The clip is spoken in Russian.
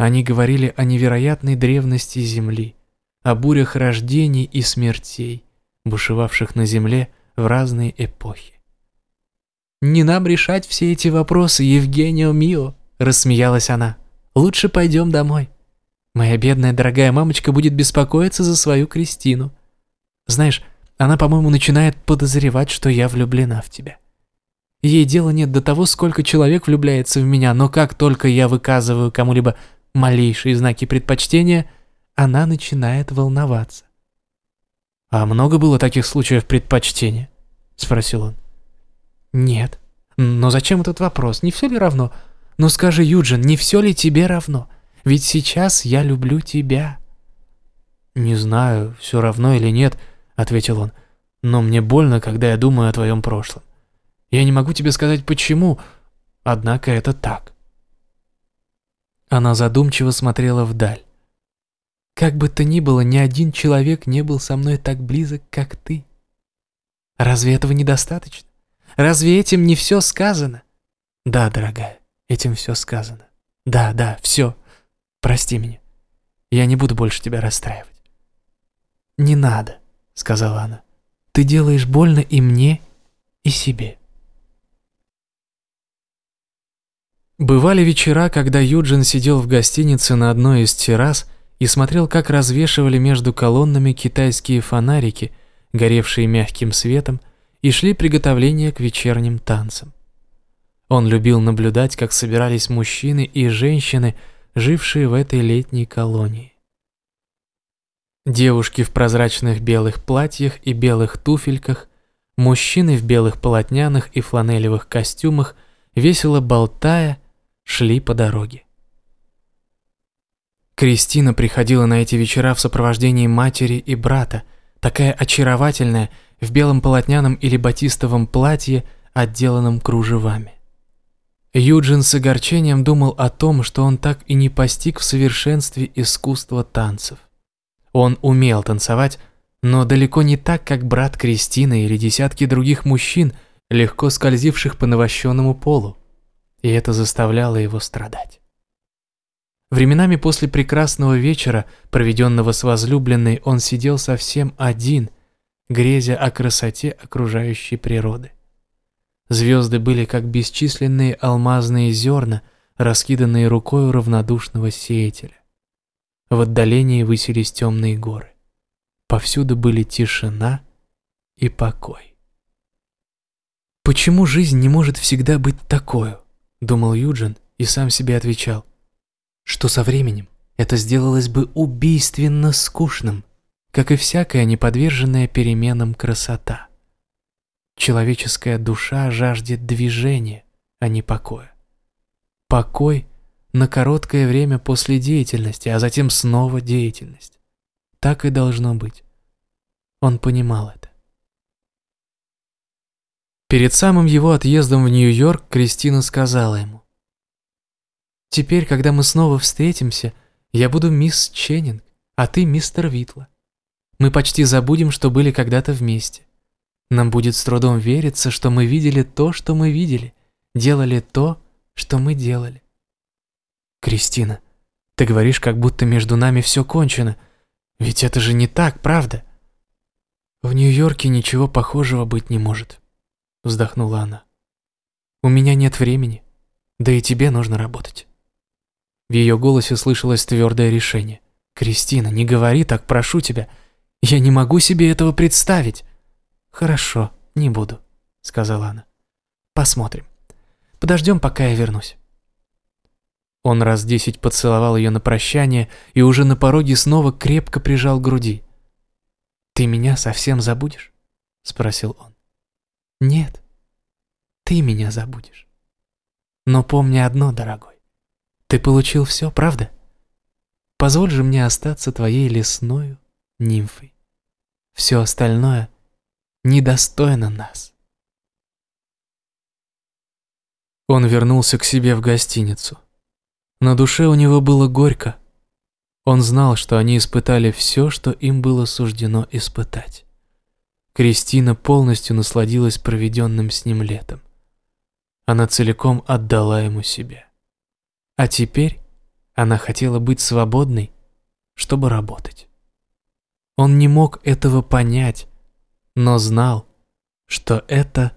Они говорили о невероятной древности Земли, о бурях рождений и смертей, бушевавших на Земле в разные эпохи. «Не нам решать все эти вопросы, Евгенио Мио», – рассмеялась она. «Лучше пойдем домой. Моя бедная дорогая мамочка будет беспокоиться за свою Кристину. Знаешь, она, по-моему, начинает подозревать, что я влюблена в тебя. Ей дела нет до того, сколько человек влюбляется в меня, но как только я выказываю кому-либо малейшие знаки предпочтения, она начинает волноваться. «А много было таких случаев предпочтения?» – спросил он. «Нет. Но зачем этот вопрос? Не все ли равно? Ну скажи, Юджин, не все ли тебе равно? Ведь сейчас я люблю тебя». «Не знаю, все равно или нет», — ответил он. «Но мне больно, когда я думаю о твоем прошлом. Я не могу тебе сказать, почему, однако это так». Она задумчиво смотрела вдаль. «Как бы то ни было, ни один человек не был со мной так близок, как ты. Разве этого недостаточно? Разве этим не все сказано? Да, дорогая, этим все сказано. Да, да, все. Прости меня. Я не буду больше тебя расстраивать. Не надо, сказала она. Ты делаешь больно и мне, и себе. Бывали вечера, когда Юджин сидел в гостинице на одной из террас и смотрел, как развешивали между колоннами китайские фонарики, горевшие мягким светом, и шли приготовления к вечерним танцам. Он любил наблюдать, как собирались мужчины и женщины, жившие в этой летней колонии. Девушки в прозрачных белых платьях и белых туфельках, мужчины в белых полотняных и фланелевых костюмах, весело болтая, шли по дороге. Кристина приходила на эти вечера в сопровождении матери и брата, такая очаровательная, в белом полотняном или батистовом платье, отделанном кружевами. Юджин с огорчением думал о том, что он так и не постиг в совершенстве искусства танцев. Он умел танцевать, но далеко не так, как брат Кристины или десятки других мужчин, легко скользивших по навощенному полу, и это заставляло его страдать. Временами после прекрасного вечера, проведенного с возлюбленной, он сидел совсем один – грезя о красоте окружающей природы. Звезды были как бесчисленные алмазные зерна, раскиданные рукой равнодушного сеятеля. В отдалении высились темные горы. Повсюду были тишина и покой. «Почему жизнь не может всегда быть такой?» – думал Юджин и сам себе отвечал, что со временем это сделалось бы убийственно скучным – как и всякая неподверженная переменам красота. Человеческая душа жаждет движения, а не покоя. Покой на короткое время после деятельности, а затем снова деятельность. Так и должно быть. Он понимал это. Перед самым его отъездом в Нью-Йорк Кристина сказала ему. «Теперь, когда мы снова встретимся, я буду мисс Ченнинг, а ты мистер Витла. Мы почти забудем, что были когда-то вместе. Нам будет с трудом вериться, что мы видели то, что мы видели, делали то, что мы делали. Кристина, ты говоришь, как будто между нами все кончено. Ведь это же не так, правда? В Нью-Йорке ничего похожего быть не может, вздохнула она. У меня нет времени, да и тебе нужно работать. В ее голосе слышалось твердое решение. «Кристина, не говори так, прошу тебя. Я не могу себе этого представить. Хорошо, не буду, сказала она. Посмотрим. Подождем, пока я вернусь. Он раз десять поцеловал ее на прощание и уже на пороге снова крепко прижал к груди. «Ты меня совсем забудешь?» — спросил он. «Нет, ты меня забудешь. Но помни одно, дорогой. Ты получил все, правда? Позволь же мне остаться твоей лесною нимфой. Все остальное недостойно нас. Он вернулся к себе в гостиницу. На душе у него было горько. Он знал, что они испытали все, что им было суждено испытать. Кристина полностью насладилась проведенным с ним летом. Она целиком отдала ему себя. А теперь Она хотела быть свободной, чтобы работать. Он не мог этого понять, но знал, что это